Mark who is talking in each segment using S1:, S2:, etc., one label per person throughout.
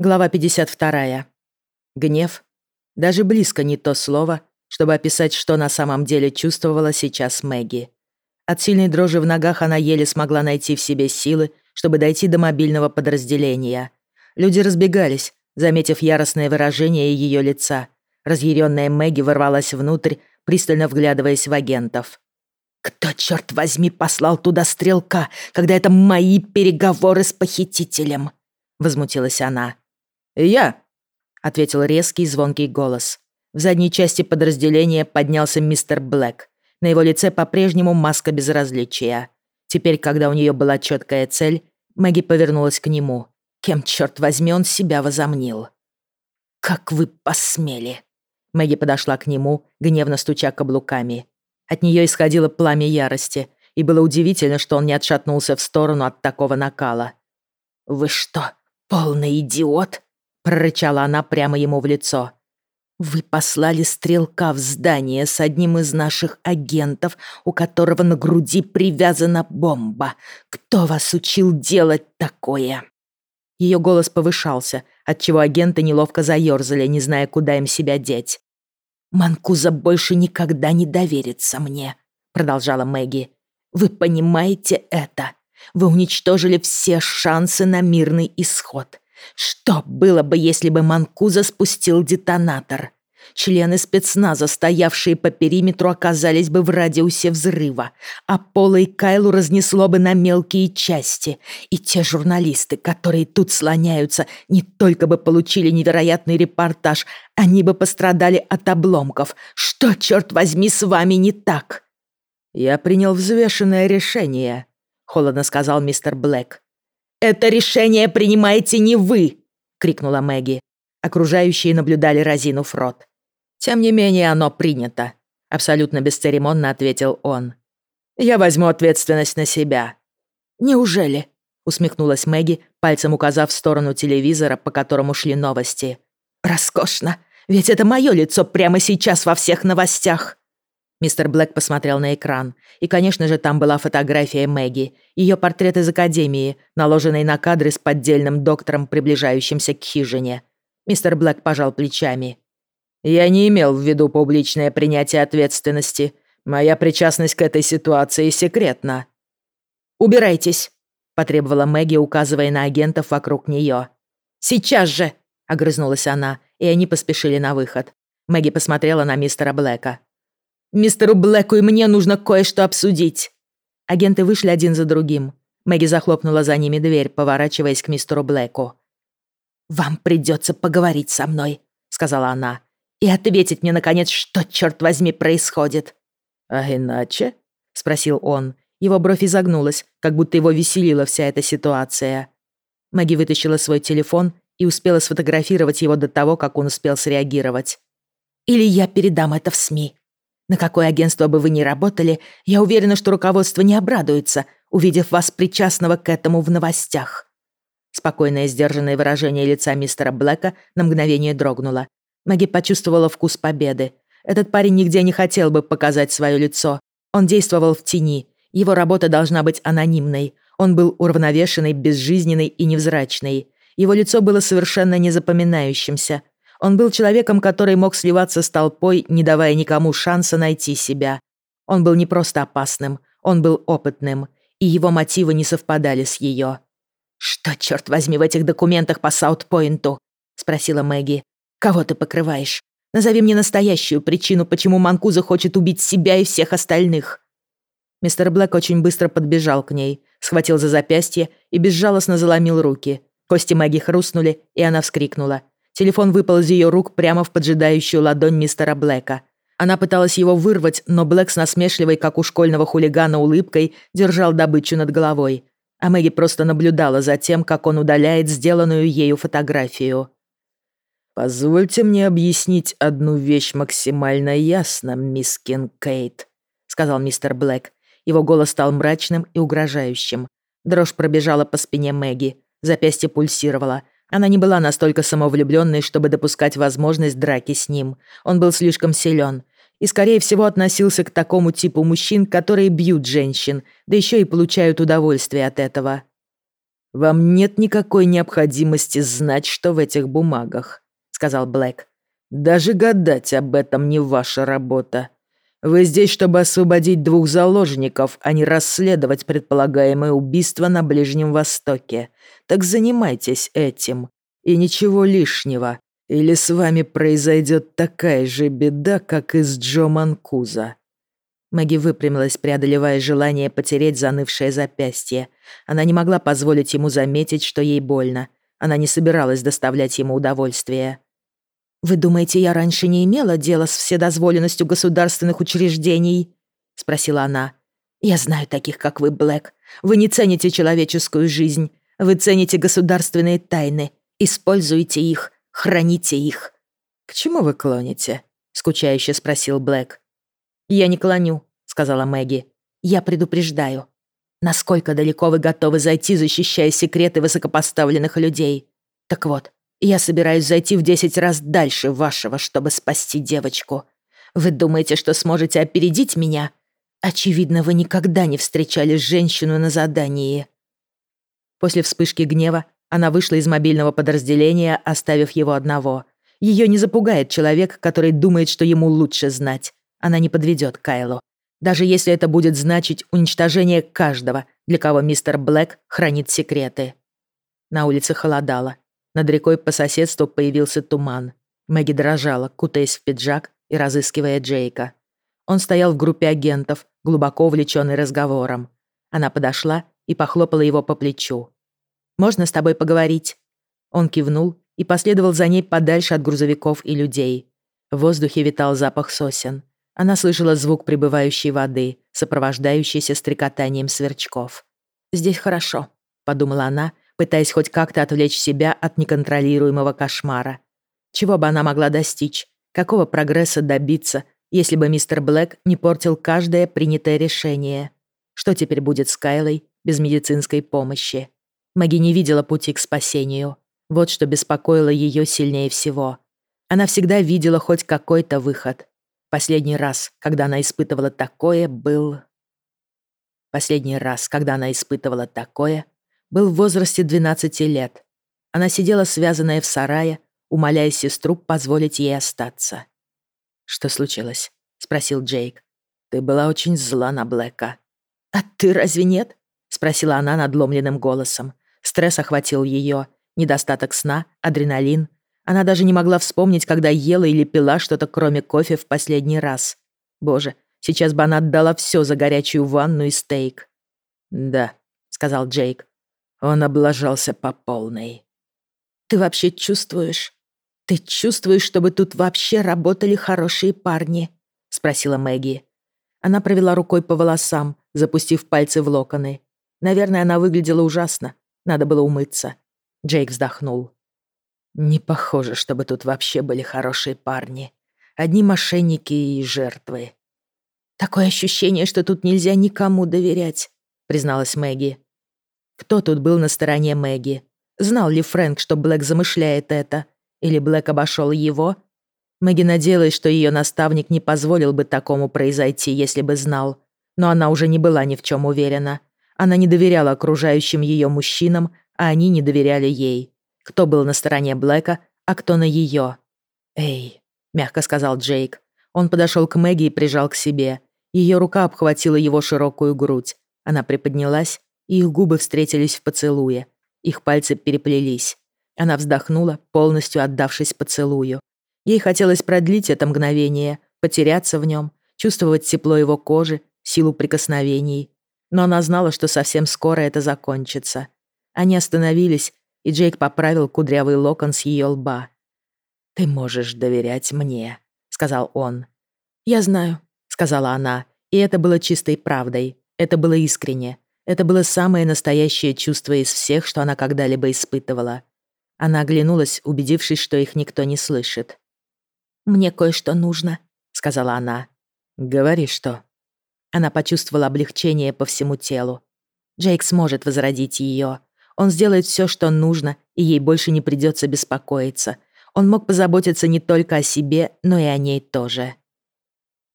S1: Глава 52. Гнев. Даже близко не то слово, чтобы описать, что на самом деле чувствовала сейчас Мэгги. От сильной дрожи в ногах она еле смогла найти в себе силы, чтобы дойти до мобильного подразделения. Люди разбегались, заметив яростное выражение ее лица. Разъяренная Мэгги ворвалась внутрь, пристально вглядываясь в агентов. «Кто, черт возьми, послал туда стрелка, когда это мои переговоры с похитителем?» Возмутилась она.
S2: «Я», —
S1: ответил резкий звонкий голос. В задней части подразделения поднялся мистер Блэк. На его лице по-прежнему маска безразличия. Теперь, когда у нее была четкая цель, Мэгги повернулась к нему. Кем, черт возьми, он себя возомнил? «Как вы посмели!» Мэгги подошла к нему, гневно стуча каблуками. От нее исходило пламя ярости, и было удивительно, что он не отшатнулся в сторону от такого накала. «Вы что, полный идиот?» Прорычала она прямо ему в лицо. «Вы послали стрелка в здание с одним из наших агентов, у которого на груди привязана бомба. Кто вас учил делать такое?» Ее голос повышался, отчего агенты неловко заёрзали, не зная, куда им себя деть. «Манкуза больше никогда не доверится мне», — продолжала Мэгги. «Вы понимаете это? Вы уничтожили все шансы на мирный исход. Что было бы, если бы Манкуза спустил детонатор? Члены спецназа, стоявшие по периметру, оказались бы в радиусе взрыва, а Пола и Кайлу разнесло бы на мелкие части. И те журналисты, которые тут слоняются, не только бы получили невероятный репортаж, они бы пострадали от обломков. Что, черт возьми, с вами не так?
S2: «Я принял взвешенное решение», — холодно сказал мистер Блэк.
S1: «Это решение принимаете не вы!» — крикнула Мэгги. Окружающие наблюдали разинув рот. «Тем не менее, оно принято», — абсолютно бесцеремонно ответил он. «Я возьму ответственность на себя». «Неужели?» — усмехнулась Мэгги, пальцем указав в сторону телевизора, по которому шли новости. «Роскошно! Ведь это мое лицо прямо сейчас во всех новостях!» Мистер Блэк посмотрел на экран. И, конечно же, там была фотография Мэгги. Ее портрет из академии, наложенный на кадры с поддельным доктором, приближающимся к хижине. Мистер Блэк пожал плечами. «Я не имел в виду публичное принятие ответственности. Моя причастность к этой ситуации секретна». «Убирайтесь», — потребовала Мэгги, указывая на агентов вокруг нее. «Сейчас же!» — огрызнулась она, и они поспешили на выход. Мэгги посмотрела на мистера Блэка. Мистеру Блэку и мне нужно кое-что обсудить». Агенты вышли один за другим. Мэгги захлопнула за ними дверь, поворачиваясь к мистеру Блэку. «Вам придется поговорить со мной», — сказала она, «и ответить мне, наконец, что, черт возьми, происходит».
S2: «А иначе?» — спросил он.
S1: Его бровь изогнулась, как будто его веселила вся эта ситуация. Мэгги вытащила свой телефон и успела сфотографировать его до того, как он успел среагировать. «Или я передам это в СМИ», на какое агентство бы вы ни работали, я уверена, что руководство не обрадуется, увидев вас причастного к этому в новостях». Спокойное сдержанное выражение лица мистера Блэка на мгновение дрогнуло. Маги почувствовала вкус победы. Этот парень нигде не хотел бы показать свое лицо. Он действовал в тени. Его работа должна быть анонимной. Он был уравновешенный, безжизненный и невзрачный. Его лицо было совершенно незапоминающимся. Он был человеком, который мог сливаться с толпой, не давая никому шанса найти себя. Он был не просто опасным, он был опытным, и его мотивы не совпадали с ее. «Что, черт возьми, в этих документах по Саутпойнту?» — спросила Мэгги. «Кого ты покрываешь? Назови мне настоящую причину, почему Манкуза хочет убить себя и всех остальных». Мистер Блэк очень быстро подбежал к ней, схватил за запястье и безжалостно заломил руки. Кости Мэгги хрустнули, и она вскрикнула. Телефон выпал из ее рук прямо в поджидающую ладонь мистера Блэка. Она пыталась его вырвать, но Блэк с насмешливой, как у школьного хулигана, улыбкой держал добычу над головой. А Мэгги просто наблюдала за тем, как он удаляет сделанную ею фотографию.
S2: «Позвольте мне объяснить одну вещь максимально ясно, мисс Кинкейт», сказал мистер Блэк. Его голос стал мрачным и угрожающим. Дрожь пробежала по спине Мэгги. Запястье пульсировало. Она не была настолько самовлюбленной, чтобы допускать возможность драки с ним. Он был слишком силен и, скорее всего, относился к такому типу мужчин, которые бьют женщин, да еще и получают удовольствие от этого. «Вам нет никакой необходимости знать, что в этих бумагах», — сказал Блэк. «Даже гадать об этом не ваша работа. Вы здесь, чтобы освободить двух заложников, а не расследовать предполагаемое убийство на Ближнем Востоке. Так занимайтесь этим. И ничего лишнего. Или с вами произойдет такая же беда, как и с Джо Манкуза».
S1: Мэгги выпрямилась, преодолевая желание потереть занывшее запястье. Она не могла позволить ему заметить, что ей больно. Она не собиралась доставлять ему удовольствие. «Вы думаете, я раньше не имела дела с вседозволенностью государственных учреждений?» — спросила она. «Я знаю таких, как вы, Блэк. Вы не цените человеческую жизнь. Вы цените государственные тайны. Используйте их, храните их».
S2: «К чему вы клоните?» — скучающе спросил Блэк.
S1: «Я не клоню», — сказала Мэгги. «Я предупреждаю. Насколько далеко вы готовы зайти, защищая секреты высокопоставленных людей? Так вот, я собираюсь зайти в десять раз дальше вашего, чтобы спасти девочку. Вы думаете, что сможете опередить меня? Очевидно, вы никогда не встречали женщину на задании». После вспышки гнева она вышла из мобильного подразделения, оставив его одного. Ее не запугает человек, который думает, что ему лучше знать. Она не подведет Кайлу. Даже если это будет значить уничтожение каждого, для кого мистер Блэк хранит секреты. На улице холодало. Над рекой по соседству появился туман. Мэгги дрожала, кутаясь в пиджак и разыскивая Джейка. Он стоял в группе агентов, глубоко увлеченный разговором. Она подошла и похлопала его по плечу. «Можно с тобой поговорить?» Он кивнул и последовал за ней подальше от грузовиков и людей. В воздухе витал запах сосен. Она слышала звук прибывающей воды, сопровождающийся стрекотанием сверчков. «Здесь хорошо», — подумала она, пытаясь хоть как-то отвлечь себя от неконтролируемого кошмара. Чего бы она могла достичь? Какого прогресса добиться, если бы мистер Блэк не портил каждое принятое решение? Что теперь будет с Кайлой без медицинской помощи? Маги не видела пути к спасению. Вот что беспокоило ее сильнее всего. Она всегда видела хоть какой-то выход. Последний раз, когда она испытывала такое, был... Последний раз, когда она испытывала такое, был в возрасте 12 лет. Она сидела связанная в сарае, умоляя сестру позволить ей остаться. «Что случилось?» — спросил Джейк. «Ты была очень зла на Блэка». «А ты разве нет?» — спросила она надломленным голосом. Стресс охватил ее, недостаток сна, адреналин, она даже не могла вспомнить, когда ела или пила что-то кроме кофе в последний раз. Боже, сейчас бы она отдала все за горячую ванну и стейк. «Да», — сказал Джейк. Он облажался по полной. «Ты вообще чувствуешь? Ты чувствуешь, чтобы тут вообще работали хорошие парни?» — спросила Мэгги. Она провела рукой по волосам, запустив пальцы в локоны. Наверное, она выглядела ужасно. Надо было умыться. Джейк вздохнул. Не похоже, чтобы тут вообще были хорошие парни. Одни мошенники и жертвы. Такое ощущение, что тут нельзя никому доверять, призналась Мэгги. Кто тут был на стороне Мэгги? Знал ли Фрэнк, что Блэк замышляет это? Или Блэк обошел его? Мэгги надеялась, что ее наставник не позволил бы такому произойти, если бы знал. Но она уже не была ни в чем уверена. Она не доверяла окружающим ее мужчинам, а они не доверяли ей кто был на стороне Блэка, а кто на ее. «Эй», — мягко сказал Джейк. Он подошел к Мэгги и прижал к себе. Ее рука обхватила его широкую грудь. Она приподнялась, и их губы встретились в поцелуе. Их пальцы переплелись. Она вздохнула, полностью отдавшись поцелую. Ей хотелось продлить это мгновение, потеряться в нем, чувствовать тепло его кожи, силу прикосновений. Но она знала, что совсем скоро это закончится. Они остановились, и Джейк поправил кудрявый локон с ее лба. «Ты можешь доверять мне», — сказал он. «Я знаю», — сказала она, и это было чистой правдой. Это было искренне. Это было самое настоящее чувство из всех, что она когда-либо испытывала. Она оглянулась, убедившись, что их никто не слышит. «Мне кое-что нужно», — сказала она. «Говори, что». Она почувствовала облегчение по всему телу. Джейк сможет возродить ее. Он сделает все, что нужно, и ей больше не придется беспокоиться. Он мог позаботиться не только о себе, но и о ней тоже.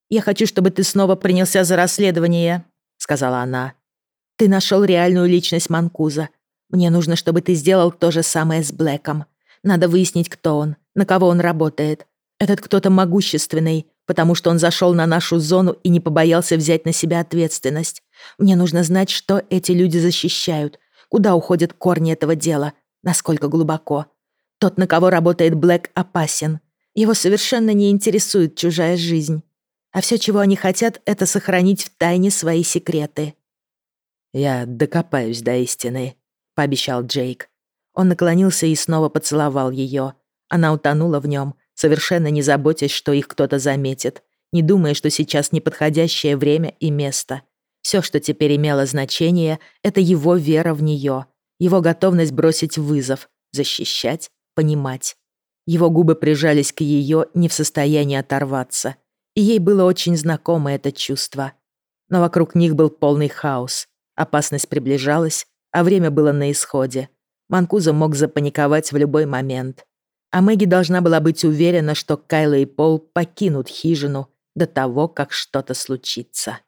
S1: «Я хочу, чтобы ты снова принялся за расследование», — сказала она. «Ты нашел реальную личность Манкуза. Мне нужно, чтобы ты сделал то же самое с Блэком. Надо выяснить, кто он, на кого он работает. Этот кто-то могущественный, потому что он зашел на нашу зону и не побоялся взять на себя ответственность. Мне нужно знать, что эти люди защищают, куда уходят корни этого дела, насколько глубоко. Тот, на кого работает Блэк, опасен. Его совершенно не интересует чужая жизнь. А все, чего они хотят, это сохранить в тайне свои секреты.
S2: «Я докопаюсь до истины», — пообещал Джейк. Он наклонился и снова поцеловал ее. Она утонула в нем, совершенно не заботясь, что их кто-то заметит, не думая, что сейчас неподходящее время и место. Все, что теперь имело значение, это его вера в нее, его готовность бросить вызов, защищать, понимать. Его губы прижались к ее, не в состоянии оторваться. И ей было очень знакомо это чувство. Но вокруг них был полный хаос. Опасность приближалась, а время было на исходе. Манкуза мог запаниковать в любой момент. А Мэгги должна была быть уверена, что Кайла и Пол покинут хижину до того, как что-то случится.